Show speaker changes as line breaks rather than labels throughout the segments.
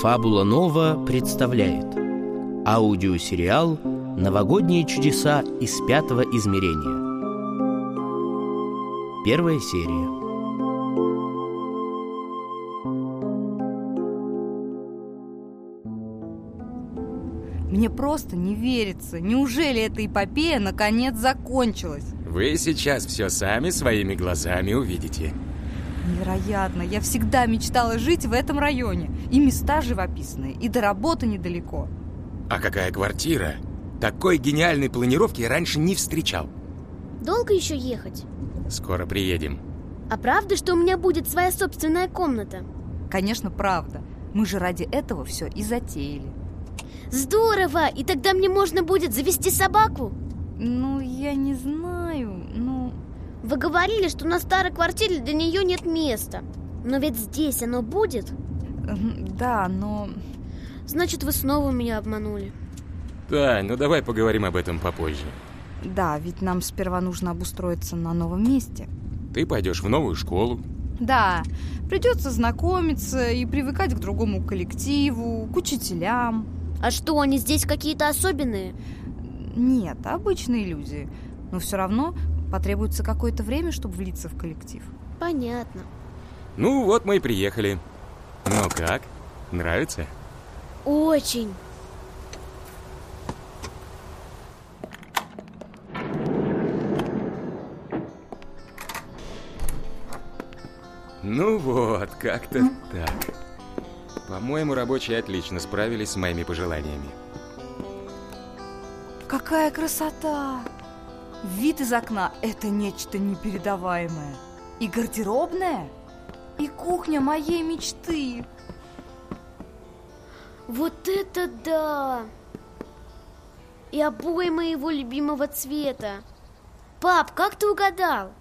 Фабула Нова представляет аудиосериал «Новогодние чудеса из пятого измерения». Первая серия.
Просто не верится. Неужели эта эпопея наконец закончилась?
Вы сейчас все сами своими глазами увидите.
Невероятно. Я всегда мечтала жить в этом районе. И места живописные, и до работы недалеко.
А какая квартира? Такой гениальной планировки я раньше не встречал.
Долго еще ехать?
Скоро приедем.
А правда, что у меня будет своя собственная комната?
Конечно, правда. Мы же ради этого все и затеяли.
Здорово! И тогда мне можно будет завести собаку?
Ну, я не знаю, ну...
Вы говорили, что на старой квартире для нее нет места. Но ведь здесь оно будет?
Да, но...
Значит, вы снова меня обманули.
Тань, ну давай поговорим об этом попозже.
Да, ведь нам сперва нужно обустроиться на новом месте.
Ты пойдешь в новую школу.
Да, придется знакомиться и привыкать к другому коллективу, к учителям.
А что, они здесь какие-то особенные?
Нет, обычные люди. Но все равно потребуется какое-то время, чтобы влиться в коллектив.
Понятно.
Ну вот мы и приехали. Ну как? Нравится?
Очень.
Ну вот, как-то так. По-моему, рабочие отлично справились с моими пожеланиями.
Какая красота! Вид из окна – это нечто непередаваемое. И гардеробная, и кухня моей мечты.
Вот это да! И обои моего любимого цвета. Пап, как ты угадал?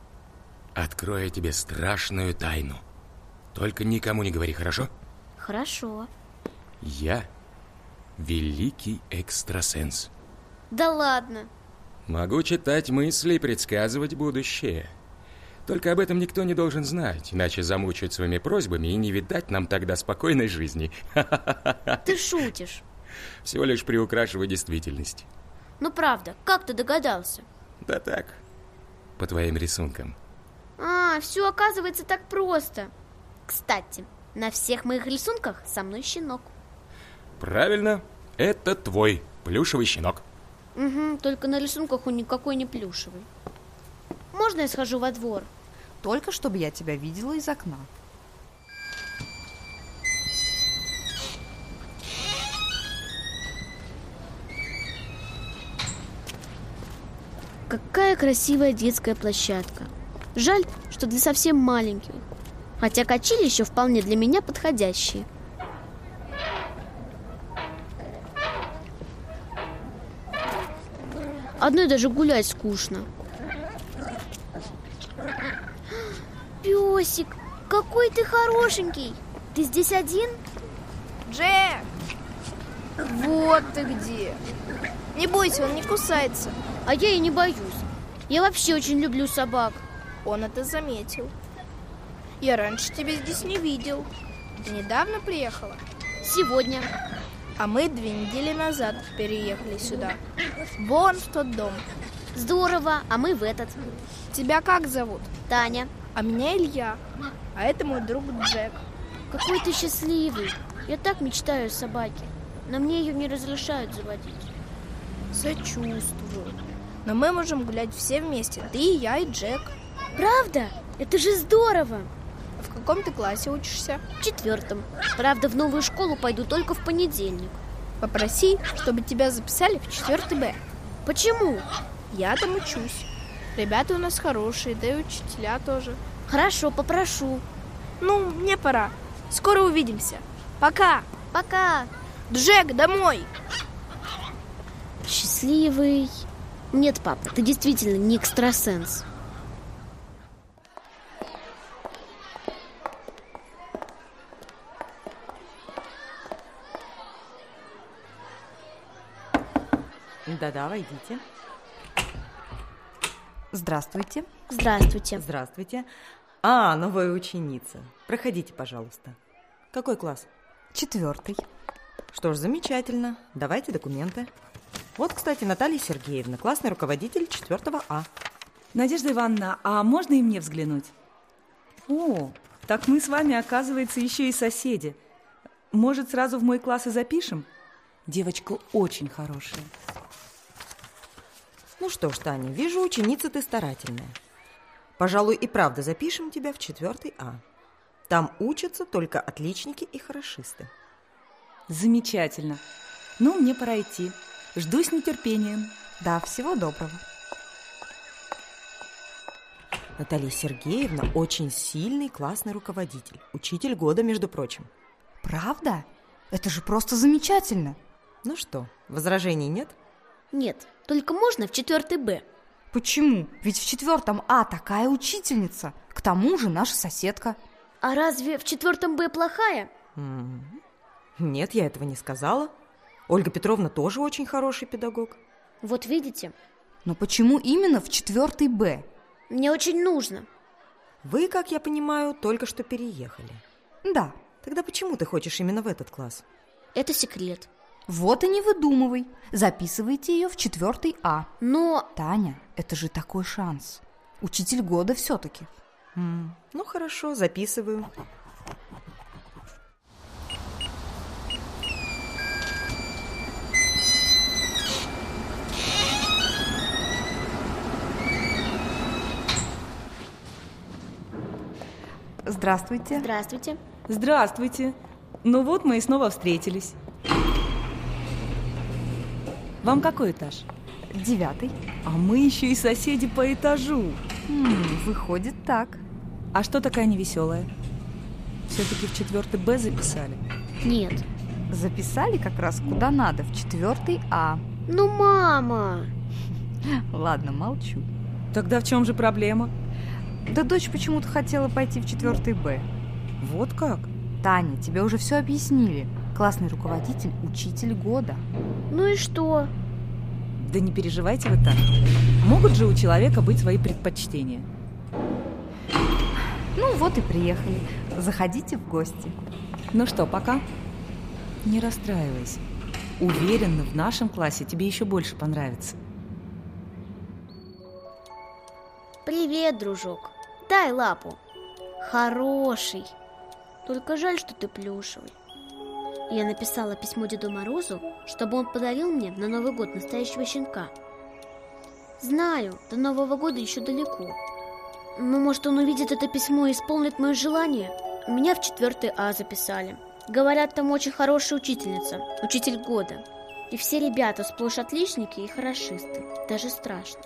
Открою тебе страшную тайну. Только никому не говори, хорошо?
Хорошо.
Я великий экстрасенс.
Да ладно.
Могу читать мысли и предсказывать будущее. Только об этом никто не должен знать, иначе замучают своими просьбами и не видать нам тогда спокойной жизни.
Ты шутишь.
Всего лишь приукрашиваю действительность.
Ну правда, как ты догадался?
Да так, по твоим рисункам.
А, все оказывается так просто. Кстати, на всех моих рисунках со мной щенок.
Правильно, это твой плюшевый щенок.
Угу, только на рисунках он никакой не плюшевый. Можно я схожу во двор?
Только чтобы я тебя видела из окна.
Какая красивая детская площадка. Жаль, что для совсем маленьких. Хотя качели еще вполне для меня подходящие. Одной даже гулять скучно. Песик, какой ты хорошенький. Ты здесь один?
Джек! Вот ты где. Не бойся, он не кусается.
А я и не боюсь. Я вообще очень люблю собак.
Он это заметил. Я раньше тебя здесь не видел. Ты недавно приехала?
Сегодня.
А мы две недели назад переехали сюда. Вон в тот дом.
Здорово, а мы в этот.
Тебя как зовут?
Таня.
А меня Илья. А это мой друг Джек.
Какой ты счастливый. Я так мечтаю о собаке. Но мне ее не разрешают заводить.
Сочувствую. Но мы можем гулять все вместе. Ты, я и Джек.
Правда? Это же здорово.
В каком ты классе учишься?
В четвертом. Правда, в новую школу пойду только в понедельник.
Попроси, чтобы тебя записали в четвертый Б.
Почему?
Я там учусь. Ребята у нас хорошие, да и учителя тоже.
Хорошо, попрошу.
Ну, мне пора. Скоро увидимся. Пока.
Пока.
Джек, домой.
Счастливый. Нет, папа, ты действительно не экстрасенс.
Да-да, войдите.
Здравствуйте.
Здравствуйте.
Здравствуйте. А, новая ученица. Проходите, пожалуйста. Какой класс?
Четвертый.
Что ж, замечательно. Давайте документы. Вот, кстати, Наталья Сергеевна, классный руководитель 4 А.
Надежда Ивановна, а можно и мне взглянуть? О, так мы с вами, оказывается, еще и соседи. Может, сразу в мой класс и запишем? Девочка очень хорошая.
Ну что ж, Таня, вижу, ученица ты старательная. Пожалуй, и правда запишем тебя в 4 А. Там учатся только отличники и хорошисты.
Замечательно. Ну, мне пора идти. Жду с нетерпением.
Да, всего доброго.
Наталья Сергеевна очень сильный классный руководитель. Учитель года, между прочим.
Правда? Это же просто замечательно.
Ну что, возражений нет?
Нет, только можно в четвертый Б.
Почему? Ведь в четвертом А такая учительница. К тому же наша соседка.
А разве в четвертом Б плохая?
Нет, я этого не сказала. Ольга Петровна тоже очень хороший педагог.
Вот видите,
Но почему именно в четвертый Б?
мне очень нужно.
Вы, как я понимаю, только что переехали.
Да.
Тогда почему ты хочешь именно в этот класс?
Это секрет.
Вот и не выдумывай. Записывайте ее в четвертый А.
Но
Таня, это же такой шанс. Учитель года все-таки.
Ну хорошо, записываю.
Здравствуйте.
здравствуйте.
Здравствуйте. Ну вот мы и снова встретились. Вам какой этаж?
Девятый.
А мы еще и соседи по этажу.
М, выходит так.
А что такая невеселая? Все-таки в четвертый Б записали.
Нет.
Записали как раз куда надо, в четвертый А.
Ну, мама.
Ладно, молчу.
Тогда в чем же проблема?
Да дочь почему-то хотела пойти в четвертый Б.
Вот как?
Таня, тебе уже все объяснили. Классный руководитель, учитель года.
Ну и что?
Да не переживайте вы так. Могут же у человека быть свои предпочтения.
Ну вот и приехали. Заходите в гости.
Ну что, пока? Не расстраивайся. Уверена, в нашем классе тебе еще больше понравится.
Привет, дружок. Дай лапу. Хороший. Только жаль, что ты плюшевый. Я написала письмо Деду Морозу, чтобы он подарил мне на Новый год настоящего щенка. Знаю, до Нового года еще далеко. Но может он увидит это письмо и исполнит мое желание? Меня в четвертый А записали. Говорят, там очень хорошая учительница, учитель года. И все ребята сплошь отличники и хорошисты. Даже страшно.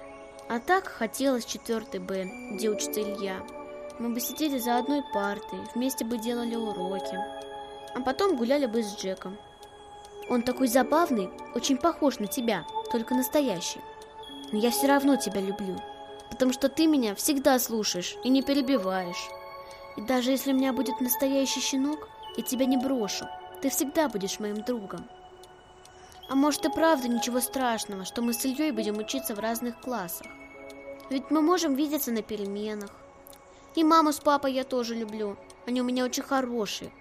А так хотелось четвертый Б, где учится Илья. Мы бы сидели за одной партой, вместе бы делали уроки. А потом гуляли бы с Джеком. Он такой забавный, очень похож на тебя, только настоящий. Но я все равно тебя люблю, потому что ты меня всегда слушаешь и не перебиваешь. И даже если у меня будет настоящий щенок, я тебя не брошу. Ты всегда будешь моим другом. А может и правда ничего страшного, что мы с Ильей будем учиться в разных классах. Ведь мы можем видеться на переменах. И маму с папой я тоже люблю. Они у меня очень хорошие.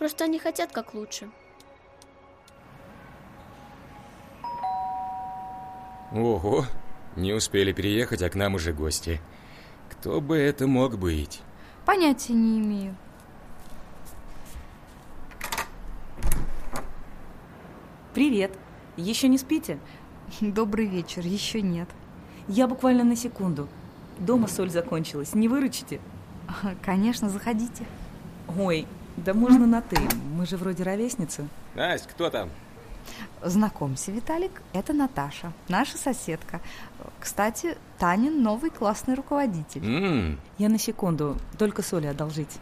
Просто они хотят как лучше.
Ого, не успели переехать, а к нам уже гости. Кто бы это мог быть?
Понятия не имею.
Привет. Еще не спите?
Добрый вечер, еще нет.
Я буквально на секунду. Дома соль закончилась. Не выручите?
Конечно, заходите.
Ой, да можно на «ты». Мы же вроде ровесницы.
Настя, кто там?
Знакомься, Виталик, это Наташа, наша соседка. Кстати, Танин новый классный руководитель.
М,
Я на секунду. Только соли одолжить.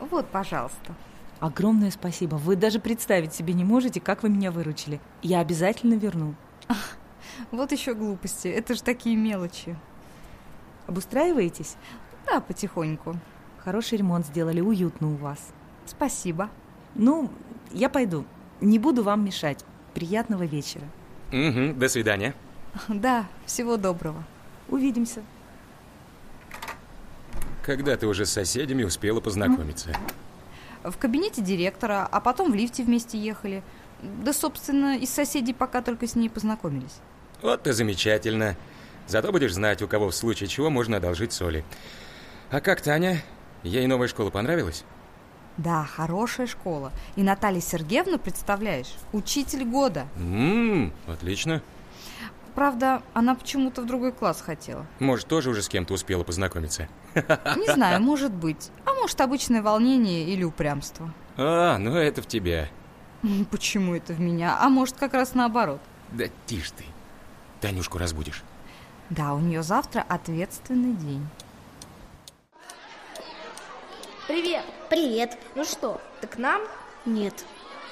Вот, пожалуйста.
Огромное спасибо. Вы даже представить себе не можете, как вы меня выручили. Я обязательно верну.
Вот еще глупости, это же такие мелочи.
Обустраиваетесь?
Да, потихоньку.
Хороший ремонт сделали, уютно у вас.
Спасибо.
Ну, я пойду. Не буду вам мешать. Приятного вечера.
мгм, до свидания.
Да, всего доброго.
Увидимся.
Когда ты уже с соседями успела познакомиться?
В кабинете директора, а потом в лифте вместе ехали. Да, собственно, из соседей пока только с ней познакомились.
Вот и замечательно. Зато будешь знать, у кого в случае чего можно одолжить соли. А как Таня? Ей новая школа понравилась?
Да, хорошая школа. И Наталья Сергеевна, представляешь, учитель года.
Ммм, отлично.
Правда, она почему-то в другой класс хотела.
Может, тоже уже с кем-то успела познакомиться?
Не знаю, может быть. А может, обычное волнение или упрямство.
А, ну это в тебя.
Почему это в меня? А может, как раз наоборот.
Да тише ты. Танюшку разбудишь.
Да, у нее завтра ответственный день.
Привет.
Привет.
Ну что, ты к нам?
Нет.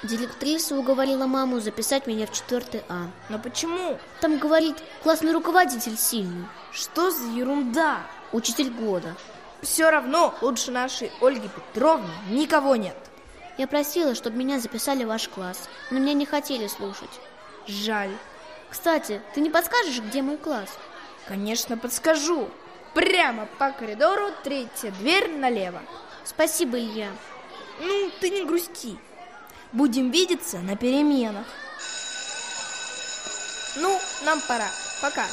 Директриса уговорила маму записать меня в 4 А.
Но почему?
Там говорит, классный руководитель сильный.
Что за ерунда?
Учитель года.
Все равно лучше нашей Ольги Петровны никого нет.
Я просила, чтобы меня записали в ваш класс, но меня не хотели слушать.
Жаль.
Кстати, ты не подскажешь, где мой класс?
Конечно, подскажу. Прямо по коридору, третья дверь налево.
Спасибо, Илья.
Ну, ты не грусти. Будем видеться на переменах. Ну, нам пора. Пока.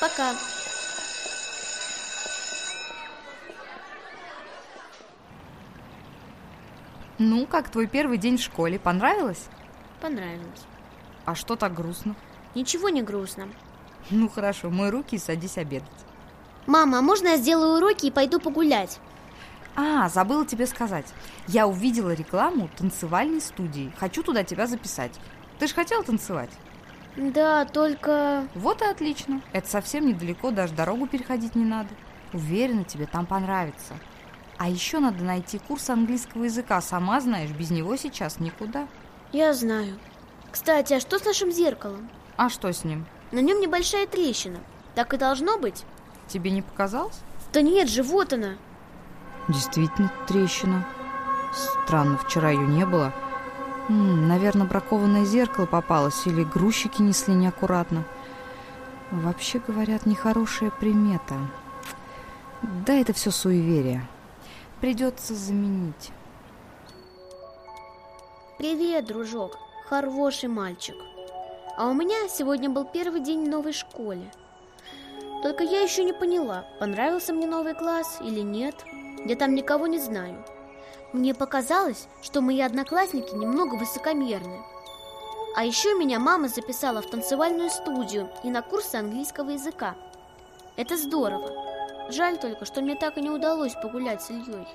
Пока.
Ну, как твой первый день в школе? Понравилось?
Понравилось.
А что так грустно?
Ничего не грустно.
Ну, хорошо, мой руки и садись обедать.
Мама, а можно я сделаю уроки и пойду погулять?
А, забыла тебе сказать. Я увидела рекламу танцевальной студии. Хочу туда тебя записать. Ты же хотела танцевать?
Да, только...
Вот и отлично. Это совсем недалеко, даже дорогу переходить не надо. Уверена, тебе там понравится. А еще надо найти курс английского языка. Сама знаешь, без него сейчас никуда.
Я знаю. Кстати, а что с нашим зеркалом?
А что с ним?
На нем небольшая трещина. Так и должно быть?
Тебе не показалось?
Да нет же, вот она.
Действительно трещина. Странно, вчера ее не было. М, наверное, бракованное зеркало попалось или грузчики несли неаккуратно. Вообще, говорят, нехорошая примета. Да, это все суеверие. Придется заменить.
Привет, дружок. Хороший мальчик. А у меня сегодня был первый день в новой школе. Только я еще не поняла, понравился мне новый класс или нет. Я там никого не знаю. Мне показалось, что мои одноклассники немного высокомерны. А еще меня мама записала в танцевальную студию и на курсы английского языка. Это здорово. Жаль только, что мне так и не удалось погулять с Ильей.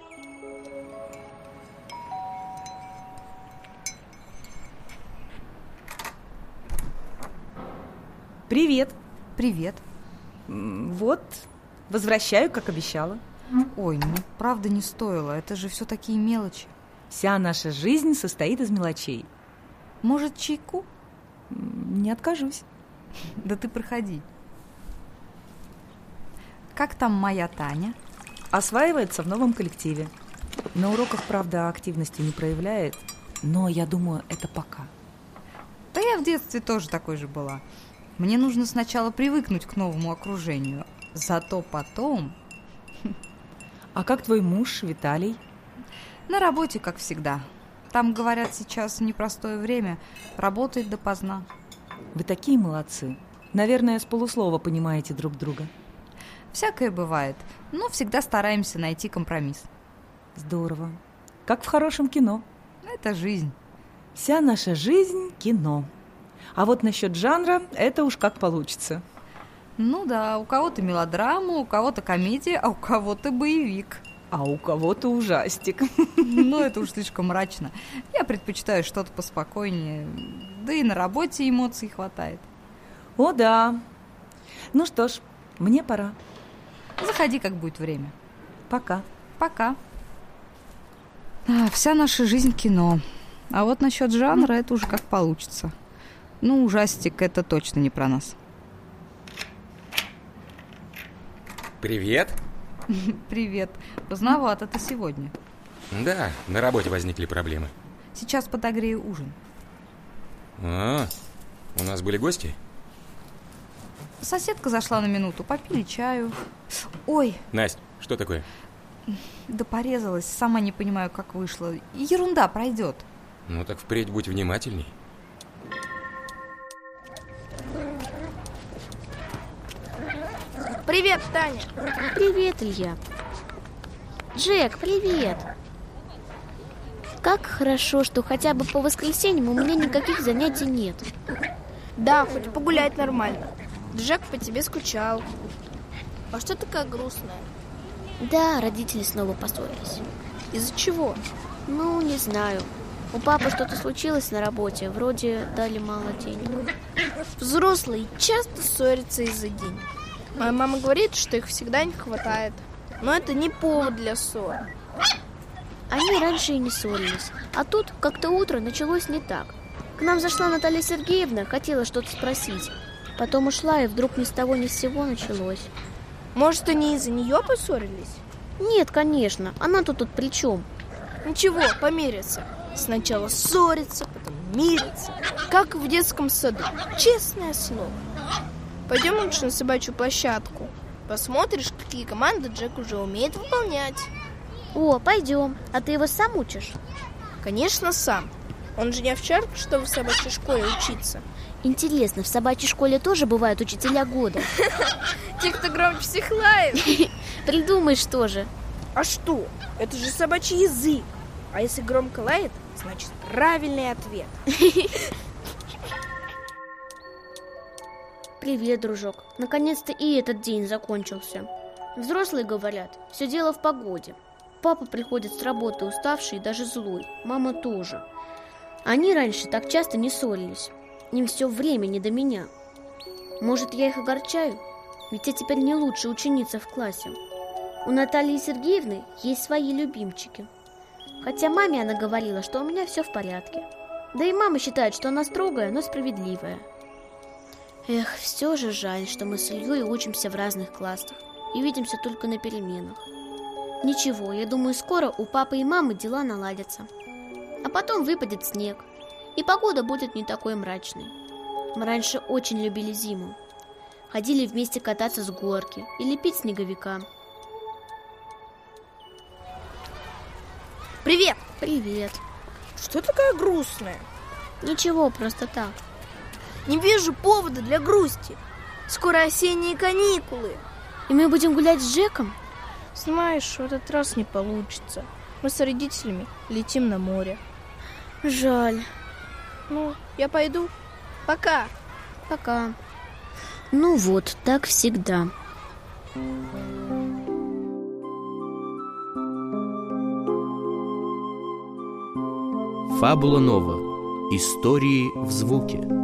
Привет.
Привет.
Вот, возвращаю, как обещала.
Ой, ну правда не стоило. Это же все такие мелочи.
Вся наша жизнь состоит из мелочей.
Может, чайку?
Не откажусь.
Да ты проходи. Как там моя Таня?
Осваивается в новом коллективе. На уроках, правда, активности не проявляет, но я думаю, это пока.
Да я в детстве тоже такой же была. Мне нужно сначала привыкнуть к новому окружению. Зато потом
А как твой муж, Виталий?
на работе, как всегда. Там, говорят, сейчас непростое время. Работает допоздна.
Вы такие молодцы. Наверное, с полуслова понимаете друг друга.
Всякое бывает, но всегда стараемся найти компромисс.
Здорово. Как в хорошем кино.
Это жизнь.
Вся наша жизнь – кино. А вот насчет жанра – это уж как получится.
Ну да, у кого-то мелодрама, у кого-то комедия, а у кого-то боевик.
А у кого-то ужастик.
Ну, это уж слишком мрачно. Я предпочитаю что-то поспокойнее. Да и на работе эмоций хватает.
О, да. Ну что ж, мне пора.
Заходи, как будет время.
Пока.
Пока. А, вся наша жизнь кино. А вот насчет жанра это уже как получится. Ну, ужастик это точно не про нас.
Привет.
Привет. Поздновато ты сегодня.
Да, на работе возникли проблемы.
Сейчас подогрею ужин.
А, у нас были гости?
соседка зашла на минуту, попили чаю. Ой,
Настя, что такое?
да порезалась, сама не понимаю, как вышло. Ерунда, пройдет.
Ну так впредь будь внимательней.
Привет, Таня.
Привет, Илья. Джек, привет. Как хорошо, что хотя бы по воскресеньям у меня никаких занятий нет.
Да, хоть погулять нормально. Джек по тебе скучал. А что такая грустная?
Да, родители снова поссорились.
Из-за чего?
Ну, не знаю. У папы что-то случилось на работе, вроде дали мало денег.
Взрослые часто ссорятся из-за денег. Моя мама говорит, что их всегда не хватает. Но это не повод для ссор.
Они раньше и не ссорились. А тут как-то утро началось не так. К нам зашла Наталья Сергеевна, хотела что-то спросить. Потом ушла, и вдруг ни с того ни с сего началось.
Может, они из-за нее поссорились?
Нет, конечно, она-то тут при чем?
Ничего, помирятся. Сначала ссорятся, потом мирятся. Как в детском саду. Честное слово. Пойдем лучше на собачью площадку. Посмотришь, какие команды Джек уже умеет выполнять.
О, пойдем. А ты его сам учишь?
Конечно, сам. Он же не овчарка, что в собачьей школе учиться.
Интересно, в собачьей школе тоже бывают учителя года?
Те, кто громче всех лает.
Придумаешь тоже.
А что? Это же собачий язык. А если громко лает, значит правильный ответ.
Привет, дружок. Наконец-то и этот день закончился. Взрослые говорят, все дело в погоде. Папа приходит с работы уставший и даже злой. Мама тоже. Они раньше так часто не ссорились. Им все время не до меня. Может, я их огорчаю? Ведь я теперь не лучшая ученица в классе. У Натальи Сергеевны есть свои любимчики. Хотя маме она говорила, что у меня все в порядке. Да и мама считает, что она строгая, но справедливая. Эх, все же жаль, что мы с Ильей учимся в разных классах и видимся только на переменах. Ничего, я думаю, скоро у папы и мамы дела наладятся. А потом выпадет снег, и погода будет не такой мрачной. Мы раньше очень любили зиму. Ходили вместе кататься с горки и лепить снеговика.
Привет!
Привет.
Что такая грустная?
Ничего, просто так.
Не вижу повода для грусти. Скоро осенние каникулы.
И мы будем гулять с Джеком?
Знаешь, в этот раз не получится. Мы с родителями летим на море.
Жаль.
Ну, я пойду. Пока.
Пока. Ну вот, так всегда.
Фабула Нова. Истории в звуке.